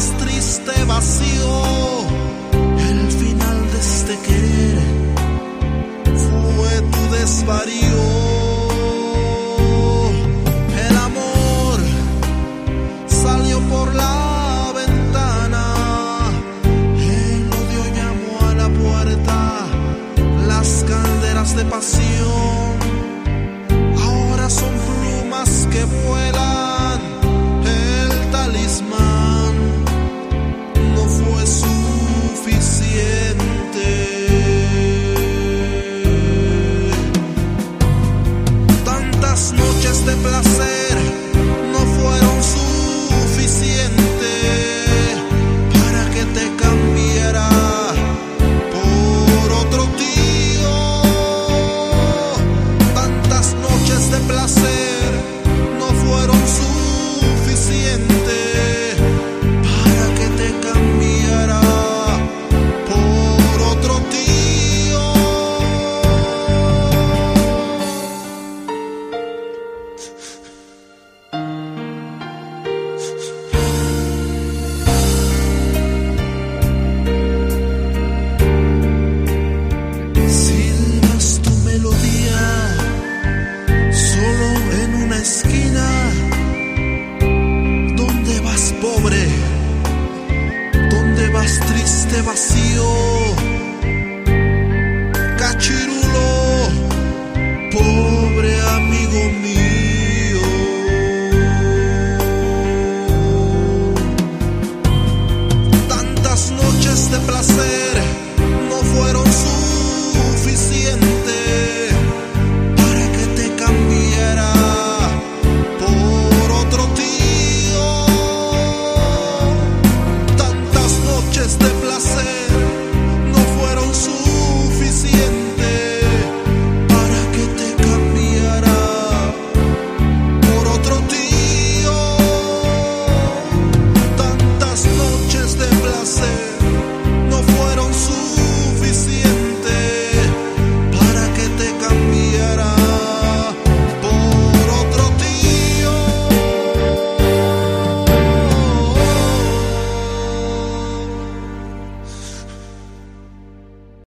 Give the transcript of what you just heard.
más triste vacío. El final de este querer fue tu desvarío. El amor salió por la ventana. El odio llamó a la puerta. Las calderas de pasión. de placer. É vacio.